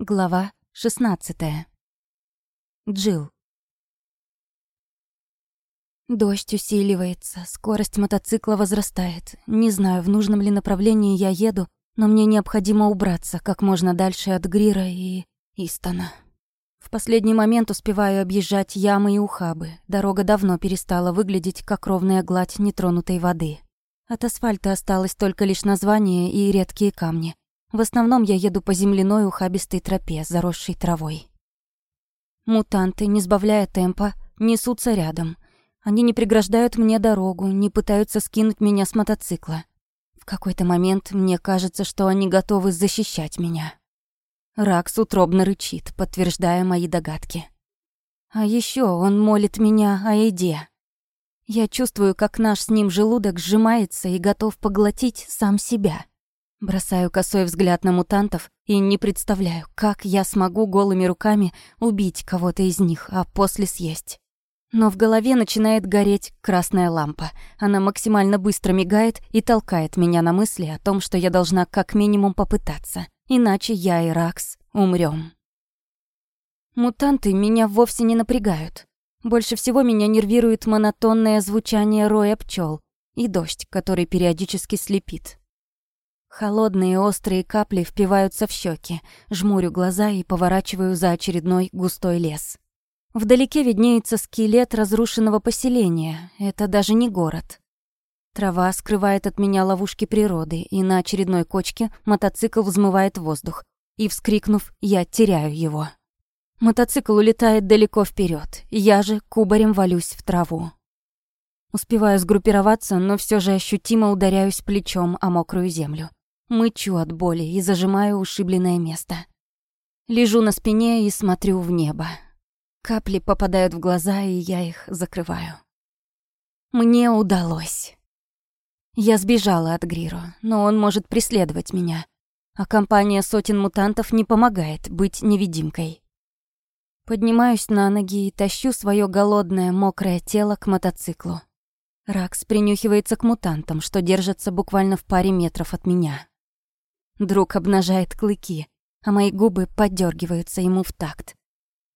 Глава 16. Джил. Дождь усиливается, скорость мотоцикла возрастает. Не знаю, в нужном ли направлении я еду, но мне необходимо убраться как можно дальше от Грира и Истона. В последний момент успеваю объезжать ямы и ухабы. Дорога давно перестала выглядеть как ровная гладь нетронутой воды. От асфальта осталось только лишь название и редкие камни. В основном я еду по земляной ухабистой тропе, заросшей травой. Мутанты, не сбавляя темпа, несутся рядом. Они не преграждают мне дорогу, не пытаются скинуть меня с мотоцикла. В какой-то момент мне кажется, что они готовы защищать меня. Ракс утробно рычит, подтверждая мои догадки. А еще он молит меня о еде. Я чувствую, как наш с ним желудок сжимается и готов поглотить сам себя. Бросаю косой взгляд на мутантов и не представляю, как я смогу голыми руками убить кого-то из них, а после съесть. Но в голове начинает гореть красная лампа. Она максимально быстро мигает и толкает меня на мысли о том, что я должна как минимум попытаться. Иначе я и Ракс умрем. Мутанты меня вовсе не напрягают. Больше всего меня нервирует монотонное звучание роя пчел и дождь, который периодически слепит. Холодные острые капли впиваются в щеки, жмурю глаза и поворачиваю за очередной густой лес. Вдалеке виднеется скелет разрушенного поселения. Это даже не город. Трава скрывает от меня ловушки природы, и на очередной кочке мотоцикл взмывает воздух. И, вскрикнув, я теряю его. Мотоцикл улетает далеко вперед, я же кубарем валюсь в траву. Успеваю сгруппироваться, но все же ощутимо ударяюсь плечом о мокрую землю. Мычу от боли и зажимаю ушибленное место. Лежу на спине и смотрю в небо. Капли попадают в глаза, и я их закрываю. Мне удалось. Я сбежала от Гриро, но он может преследовать меня. А компания сотен мутантов не помогает быть невидимкой. Поднимаюсь на ноги и тащу свое голодное, мокрое тело к мотоциклу. Ракс принюхивается к мутантам, что держатся буквально в паре метров от меня. Друг обнажает клыки, а мои губы подергиваются ему в такт.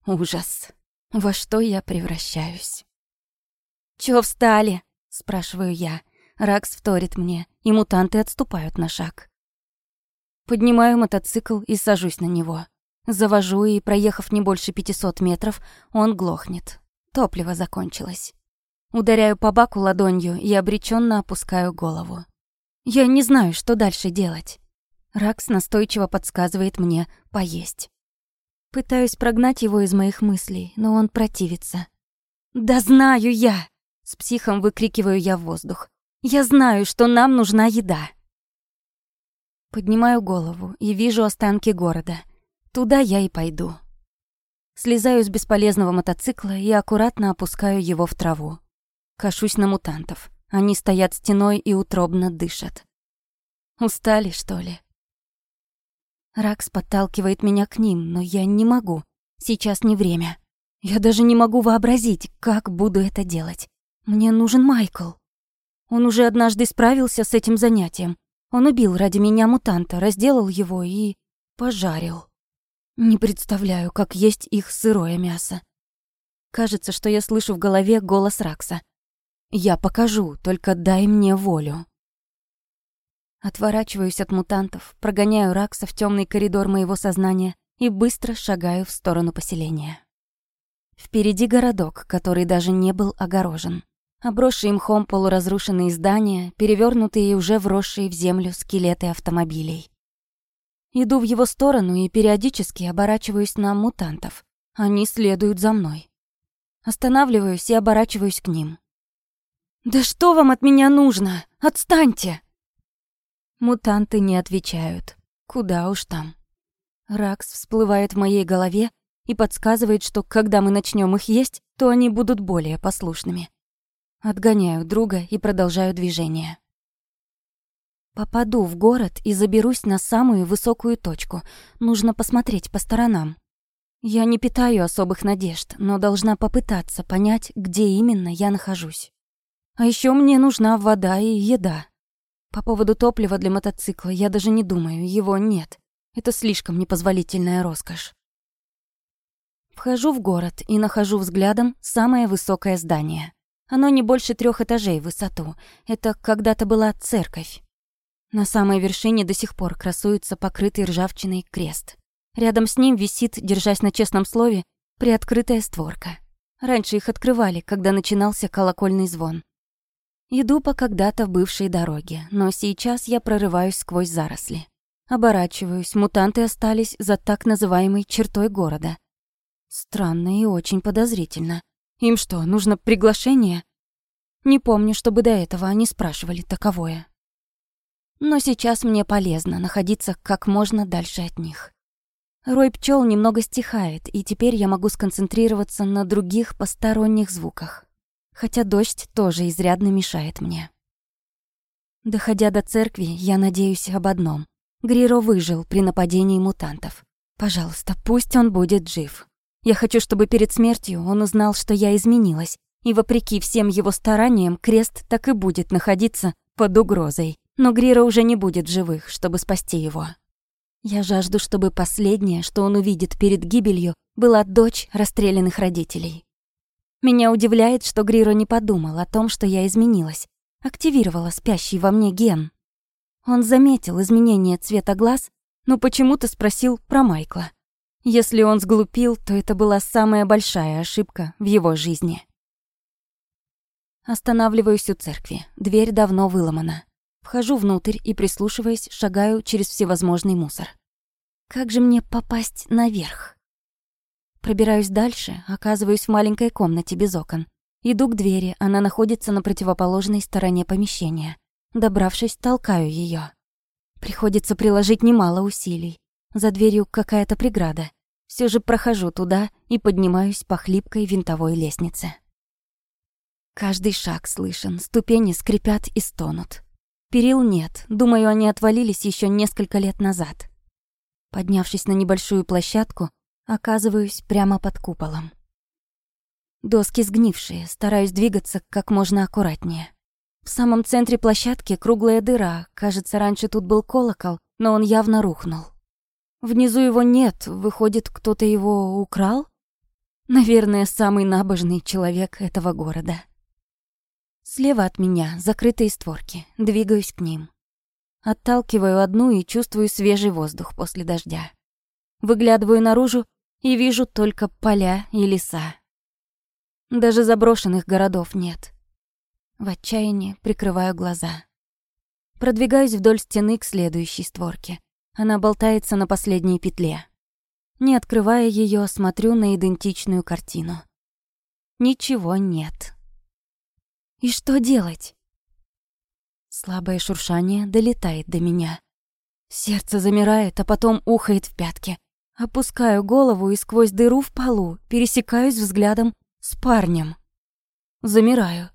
Ужас. Во что я превращаюсь? «Чё встали?» — спрашиваю я. Ракс вторит мне, и мутанты отступают на шаг. Поднимаю мотоцикл и сажусь на него. Завожу, и, проехав не больше 500 метров, он глохнет. Топливо закончилось. Ударяю по баку ладонью и обреченно опускаю голову. Я не знаю, что дальше делать. Ракс настойчиво подсказывает мне поесть. Пытаюсь прогнать его из моих мыслей, но он противится. «Да знаю я!» — с психом выкрикиваю я в воздух. «Я знаю, что нам нужна еда!» Поднимаю голову и вижу останки города. Туда я и пойду. Слезаю с бесполезного мотоцикла и аккуратно опускаю его в траву. Кашусь на мутантов. Они стоят стеной и утробно дышат. Устали, что ли? Ракс подталкивает меня к ним, но я не могу. Сейчас не время. Я даже не могу вообразить, как буду это делать. Мне нужен Майкл. Он уже однажды справился с этим занятием. Он убил ради меня мутанта, разделал его и... пожарил. Не представляю, как есть их сырое мясо. Кажется, что я слышу в голове голос Ракса. «Я покажу, только дай мне волю». Отворачиваюсь от мутантов, прогоняю Ракса в темный коридор моего сознания и быстро шагаю в сторону поселения. Впереди городок, который даже не был огорожен. Обросшие мхом полуразрушенные здания, перевернутые и уже вросшие в землю скелеты автомобилей. Иду в его сторону и периодически оборачиваюсь на мутантов. Они следуют за мной. Останавливаюсь и оборачиваюсь к ним. «Да что вам от меня нужно? Отстаньте!» Мутанты не отвечают. Куда уж там. Ракс всплывает в моей голове и подсказывает, что когда мы начнем их есть, то они будут более послушными. Отгоняю друга и продолжаю движение. Попаду в город и заберусь на самую высокую точку. Нужно посмотреть по сторонам. Я не питаю особых надежд, но должна попытаться понять, где именно я нахожусь. А еще мне нужна вода и еда. По поводу топлива для мотоцикла я даже не думаю, его нет. Это слишком непозволительная роскошь. Вхожу в город и нахожу взглядом самое высокое здание. Оно не больше трех этажей в высоту. Это когда-то была церковь. На самой вершине до сих пор красуется покрытый ржавчиной крест. Рядом с ним висит, держась на честном слове, приоткрытая створка. Раньше их открывали, когда начинался колокольный звон. Иду по когда-то бывшей дороге, но сейчас я прорываюсь сквозь заросли. Оборачиваюсь, мутанты остались за так называемой чертой города. Странно и очень подозрительно. Им что, нужно приглашение? Не помню, чтобы до этого они спрашивали таковое. Но сейчас мне полезно находиться как можно дальше от них. Рой пчел немного стихает, и теперь я могу сконцентрироваться на других посторонних звуках. Хотя дождь тоже изрядно мешает мне. Доходя до церкви, я надеюсь об одном. Гриро выжил при нападении мутантов. Пожалуйста, пусть он будет жив. Я хочу, чтобы перед смертью он узнал, что я изменилась, и вопреки всем его стараниям крест так и будет находиться под угрозой. Но Грира уже не будет живых, чтобы спасти его. Я жажду, чтобы последнее, что он увидит перед гибелью, была дочь расстрелянных родителей. Меня удивляет, что Гриро не подумал о том, что я изменилась, активировала спящий во мне ген. Он заметил изменение цвета глаз, но почему-то спросил про Майкла. Если он сглупил, то это была самая большая ошибка в его жизни. Останавливаюсь у церкви. Дверь давно выломана. Вхожу внутрь и, прислушиваясь, шагаю через всевозможный мусор. Как же мне попасть наверх? Пробираюсь дальше, оказываюсь в маленькой комнате без окон. Иду к двери, она находится на противоположной стороне помещения. Добравшись, толкаю ее. Приходится приложить немало усилий. За дверью какая-то преграда. Все же прохожу туда и поднимаюсь по хлипкой винтовой лестнице. Каждый шаг слышен, ступени скрипят и стонут. Перил нет, думаю, они отвалились еще несколько лет назад. Поднявшись на небольшую площадку, оказываюсь прямо под куполом. Доски сгнившие, стараюсь двигаться как можно аккуратнее. В самом центре площадки круглая дыра, кажется, раньше тут был колокол, но он явно рухнул. Внизу его нет, выходит, кто-то его украл? Наверное, самый набожный человек этого города. Слева от меня закрытые створки. Двигаюсь к ним. Отталкиваю одну и чувствую свежий воздух после дождя. Выглядываю наружу и вижу только поля и леса. Даже заброшенных городов нет. В отчаянии прикрываю глаза. Продвигаюсь вдоль стены к следующей створке. Она болтается на последней петле. Не открывая ее, смотрю на идентичную картину. Ничего нет. И что делать? Слабое шуршание долетает до меня. Сердце замирает, а потом ухает в пятки. Опускаю голову и сквозь дыру в полу пересекаюсь взглядом с парнем. Замираю.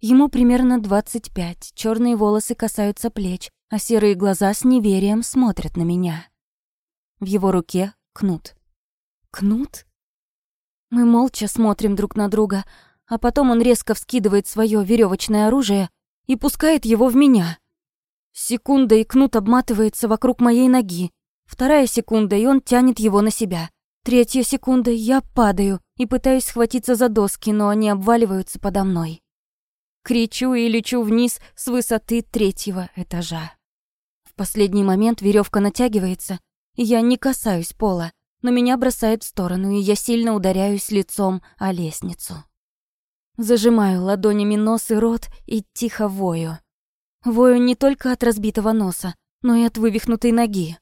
Ему примерно 25, черные волосы касаются плеч, а серые глаза с неверием смотрят на меня. В его руке кнут. Кнут? Мы молча смотрим друг на друга, а потом он резко вскидывает свое веревочное оружие и пускает его в меня. Секунда, и кнут обматывается вокруг моей ноги. Вторая секунда, и он тянет его на себя. Третья секунда, я падаю и пытаюсь схватиться за доски, но они обваливаются подо мной. Кричу и лечу вниз с высоты третьего этажа. В последний момент веревка натягивается, и я не касаюсь пола, но меня бросает в сторону, и я сильно ударяюсь лицом о лестницу. Зажимаю ладонями нос и рот и тихо вою. Вою не только от разбитого носа, но и от вывихнутой ноги.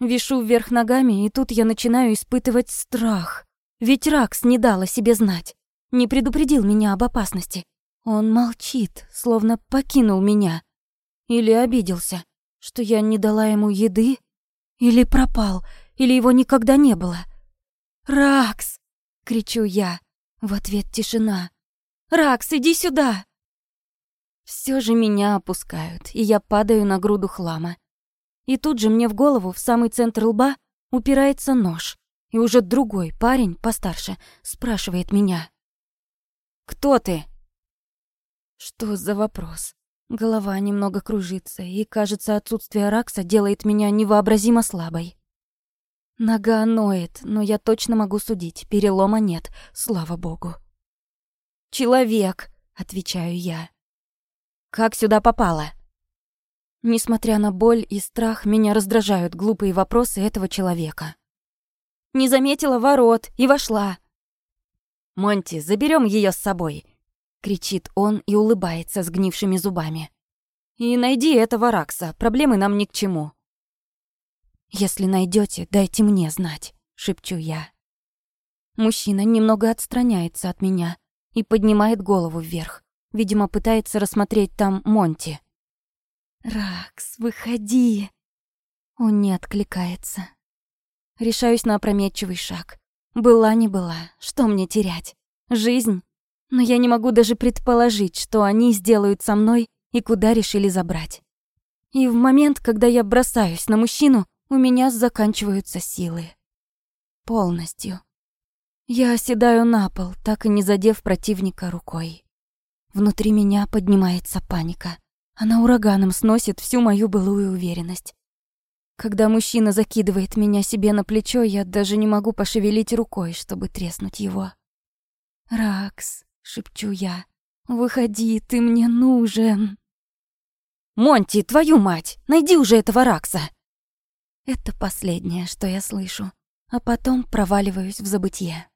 Вишу вверх ногами, и тут я начинаю испытывать страх. Ведь Ракс не дал о себе знать. Не предупредил меня об опасности. Он молчит, словно покинул меня. Или обиделся, что я не дала ему еды. Или пропал, или его никогда не было. «Ракс!» — кричу я. В ответ тишина. Ракс, иди сюда!» Все же меня опускают, и я падаю на груду хлама. И тут же мне в голову, в самый центр лба, упирается нож. И уже другой парень, постарше, спрашивает меня. «Кто ты?» Что за вопрос? Голова немного кружится, и, кажется, отсутствие Ракса делает меня невообразимо слабой. Нога ноет, но я точно могу судить, перелома нет, слава богу. «Человек», — отвечаю я. «Как сюда попала?» Несмотря на боль и страх, меня раздражают глупые вопросы этого человека. Не заметила ворот и вошла. «Монти, заберем ее с собой», — кричит он и улыбается сгнившими зубами. «И найди этого Ракса, проблемы нам ни к чему». «Если найдете, дайте мне знать», — шепчу я. Мужчина немного отстраняется от меня и поднимает голову вверх. Видимо, пытается рассмотреть там Монти. «Ракс, выходи!» Он не откликается. Решаюсь на опрометчивый шаг. Была не была, что мне терять? Жизнь? Но я не могу даже предположить, что они сделают со мной и куда решили забрать. И в момент, когда я бросаюсь на мужчину, у меня заканчиваются силы. Полностью. Я оседаю на пол, так и не задев противника рукой. Внутри меня поднимается паника. Она ураганом сносит всю мою былую уверенность. Когда мужчина закидывает меня себе на плечо, я даже не могу пошевелить рукой, чтобы треснуть его. «Ракс», — шепчу я, — «выходи, ты мне нужен». «Монти, твою мать, найди уже этого Ракса!» Это последнее, что я слышу, а потом проваливаюсь в забытье.